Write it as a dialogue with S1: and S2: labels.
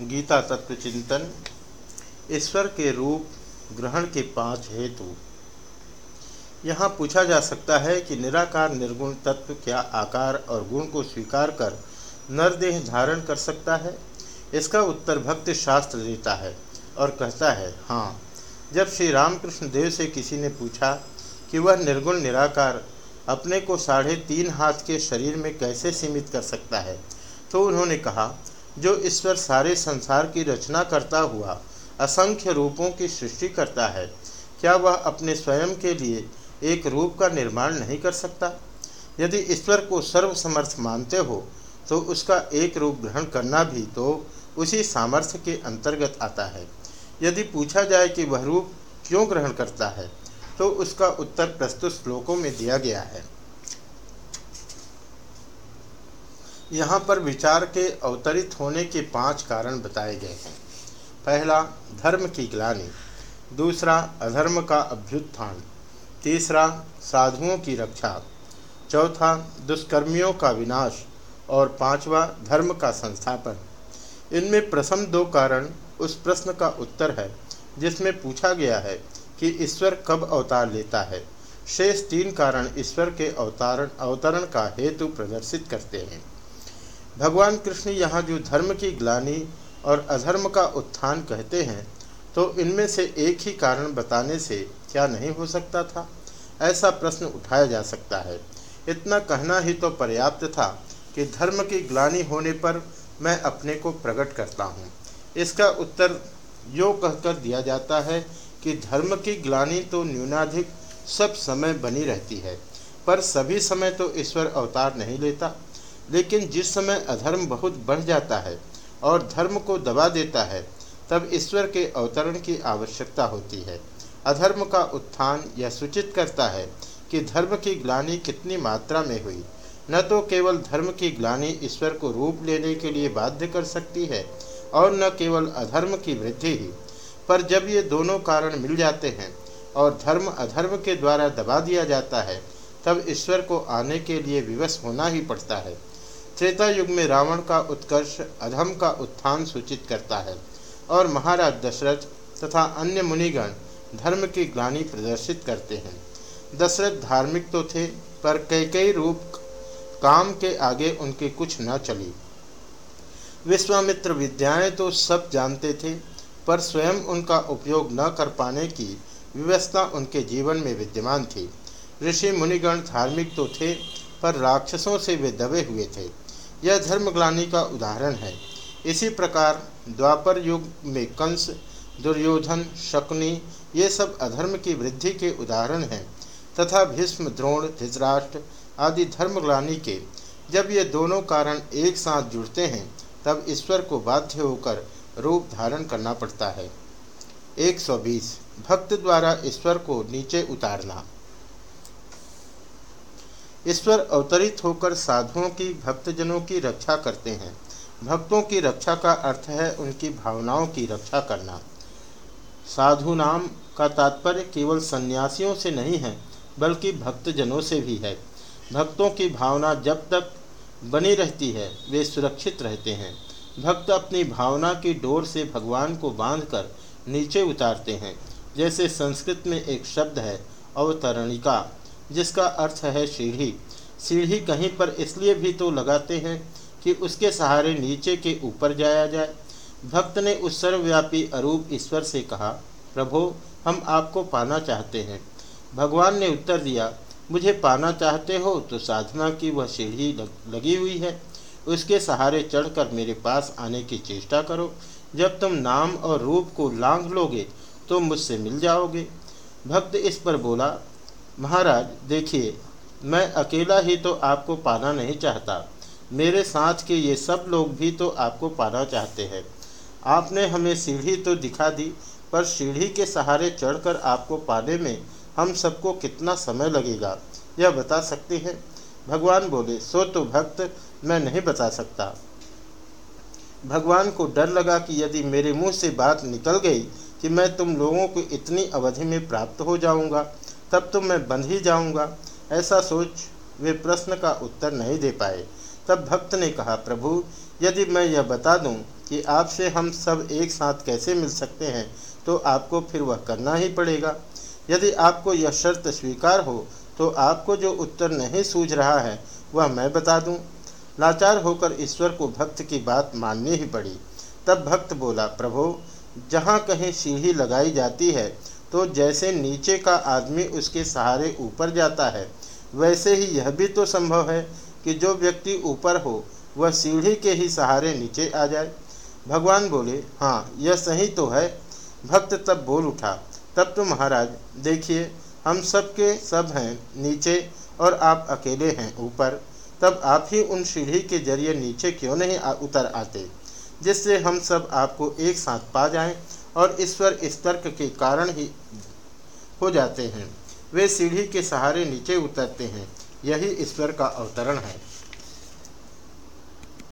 S1: गीता तत्व चिंतन, ईश्वर के रूप ग्रहण के पाँच हेतु। यहाँ पूछा जा सकता है कि निराकार निर्गुण तत्व क्या आकार और गुण को स्वीकार कर नरदेह धारण कर सकता है? इसका उत्तर भक्ति शास्त्र देता है और कहता है हाँ जब श्री रामकृष्ण देव से किसी ने पूछा कि वह निर्गुण निराकार अपने को साढ़े तीन हाथ के शरीर में कैसे सीमित कर सकता है तो उन्होंने कहा जो ईश्वर सारे संसार की रचना करता हुआ असंख्य रूपों की सृष्टि करता है, क्या वह अपने स्वयं के लिए एक रूप का निर्माण नहीं कर सकता? यदि ईश्वर को सर्वसमर्थ मानते हो तो उसका एक रूप ग्रहण करना भी तो उसी सामर्थ्य के अंतर्गत आता है। यदि पूछा जाए कि वह रूप क्यों ग्रहण करता है तो उसका उत्तर प्रस्तुत श्लोकों में दिया गया है। यहाँ पर विचार के अवतरित होने के पाँच कारण बताए गए हैं। पहला, धर्म की ग्लानी। दूसरा, अधर्म का अभ्युत्थान। तीसरा, साधुओं की रक्षा। चौथा, दुष्कर्मियों का विनाश। और पांचवा, धर्म का संस्थापन। इनमें प्रथम दो कारण उस प्रश्न का उत्तर है, जिसमें पूछा गया है कि ईश्वर कब अवतार लेता है। शेष तीन कारण ईश्वर के अवतारण अवतरण का हेतु प्रदर्शित करते हैं। भगवान कृष्ण यहाँ जो धर्म की ग्लानी और अधर्म का उत्थान कहते हैं तो इनमें से एक ही कारण बताने से क्या नहीं हो सकता था? ऐसा प्रश्न उठाया जा सकता है। इतना कहना ही तो पर्याप्त था कि धर्म की ग्लानी होने पर मैं अपने को प्रकट करता हूँ। इसका उत्तर यो कहकर दिया जाता है कि धर्म की ग्लानी तो न्यूनाधिक सब समय बनी रहती है, पर सभी समय तो ईश्वर अवतार नहीं लेता। लेकिन जिस समय अधर्म बहुत बढ़ जाता है और धर्म को दबा देता है, तब ईश्वर के अवतरण की आवश्यकता होती है। अधर्म का उत्थान यह सूचित करता है कि धर्म की ग्लानी कितनी मात्रा में हुई। न तो केवल धर्म की ग्लानी ईश्वर को रूप लेने के लिए बाध्य कर सकती है और न केवल अधर्म की वृद्धि ही, पर जब ये दोनों कारण मिल जाते हैं और धर्म अधर्म के द्वारा दबा दिया जाता है, तब ईश्वर को आने के लिए विवश होना ही पड़ता है। त्रेता युग में रावण का उत्कर्ष अधम का उत्थान सूचित करता है और महाराज दशरथ तथा अन्य मुनिगण धर्म की ग्लानी प्रदर्शित करते हैं। दशरथ धार्मिक तो थे, पर कई कई रूप काम के आगे उनके कुछ न चली। विश्वामित्र विद्याएँ तो सब जानते थे, पर स्वयं उनका उपयोग न कर पाने की व्यवस्था उनके जीवन में विद्यमान थी। ऋषि मुनिगण धार्मिक तो थे, पर राक्षसों से वे दबे हुए थे। यह धर्मग्लानी का उदाहरण है। इसी प्रकार द्वापर युग में कंस, दुर्योधन, शकुनी, ये सब अधर्म की वृद्धि के उदाहरण हैं, तथा भीष्म, द्रोण, धृतराष्ट्र आदि धर्मग्लानी के। जब ये दोनों कारण एक साथ जुड़ते हैं, तब ईश्वर को बाध्य होकर रूप धारण करना पड़ता है। 120 भक्त द्वारा ईश्वर को नीचे उतारना। ईश्वर अवतरित होकर साधुओं की, भक्तजनों की रक्षा करते हैं। भक्तों की रक्षा का अर्थ है उनकी भावनाओं की रक्षा करना। साधु नाम का तात्पर्य केवल सन्यासियों से नहीं है, बल्कि भक्तजनों से भी है। भक्तों की भावना जब तक बनी रहती है, वे सुरक्षित रहते हैं। भक्त अपनी भावना की डोर से भगवान को बांधकर नीचे उतारते हैं, जैसे संस्कृत में एक शब्द है, अवतरणिका। जिसका अर्थ है सीढ़ी। सीढ़ी कहीं पर इसलिए भी तो लगाते हैं कि उसके सहारे नीचे के ऊपर जाया जाए। भक्त ने उस सर्वव्यापी अरूप ईश्वर से कहा, प्रभो, हम आपको पाना चाहते हैं। भगवान ने उत्तर दिया, मुझे पाना चाहते हो तो साधना की वह सीढ़ी लगी हुई है। उसके सहारे चढ़कर मेरे पास आने की चेष्टा करो। जब तुम नाम और रूप को लांघ लोगे तो मुझसे मिल जाओगे। भक्त इस पर बोला महाराज, देखिए, मैं अकेला ही तो आपको पाना नहीं चाहता। मेरे साथ के ये सब लोग भी तो आपको पाना चाहते हैं। आपने हमें सीढ़ी तो दिखा दी, पर सीढ़ी के सहारे चढ़कर आपको पाने में हम सबको कितना समय लगेगा, यह बता सकते हैं? भगवान बोले, सो तो भक्त, मैं नहीं बता सकता। भगवान को डर लगा कि यदि मेरे मुँह से बात निकल गई कि मैं तुम लोगों को इतनी अवधि में प्राप्त हो जाऊँगा तब तो मैं बंध ही जाऊँगा। ऐसा सोच वे प्रश्न का उत्तर नहीं दे पाए। तब भक्त ने कहा, प्रभु, यदि मैं यह बता दूँ कि आपसे हम सब एक साथ कैसे मिल सकते हैं तो आपको फिर वह करना ही पड़ेगा। यदि आपको यह शर्त स्वीकार हो तो आपको जो उत्तर नहीं सूझ रहा है, वह मैं बता दूँ। लाचार होकर ईश्वर को भक्त की बात माननी ही पड़ी। तब भक्त बोला, प्रभु, जहाँ कहीं सीढ़ी लगाई जाती है तो जैसे नीचे का आदमी उसके सहारे ऊपर जाता है वैसे ही यह भी तो संभव है कि जो व्यक्ति ऊपर हो वह सीढ़ी के ही सहारे नीचे आ जाए। भगवान बोले हाँ यह सही तो है। भक्त तब बोल उठा तब तो महाराज देखिए हम सब के सब हैं नीचे और आप अकेले हैं ऊपर। तब आप ही उन सीढ़ी के ज़रिए नीचे क्यों नहीं आ, उतर आते जिससे हम सब आपको एक साथ पा जाएँ और ईश्वर इस तर्क के कारण ही हो जाते हैं। वे सीढ़ी के सहारे नीचे उतरते हैं। यही ईश्वर का अवतरण है।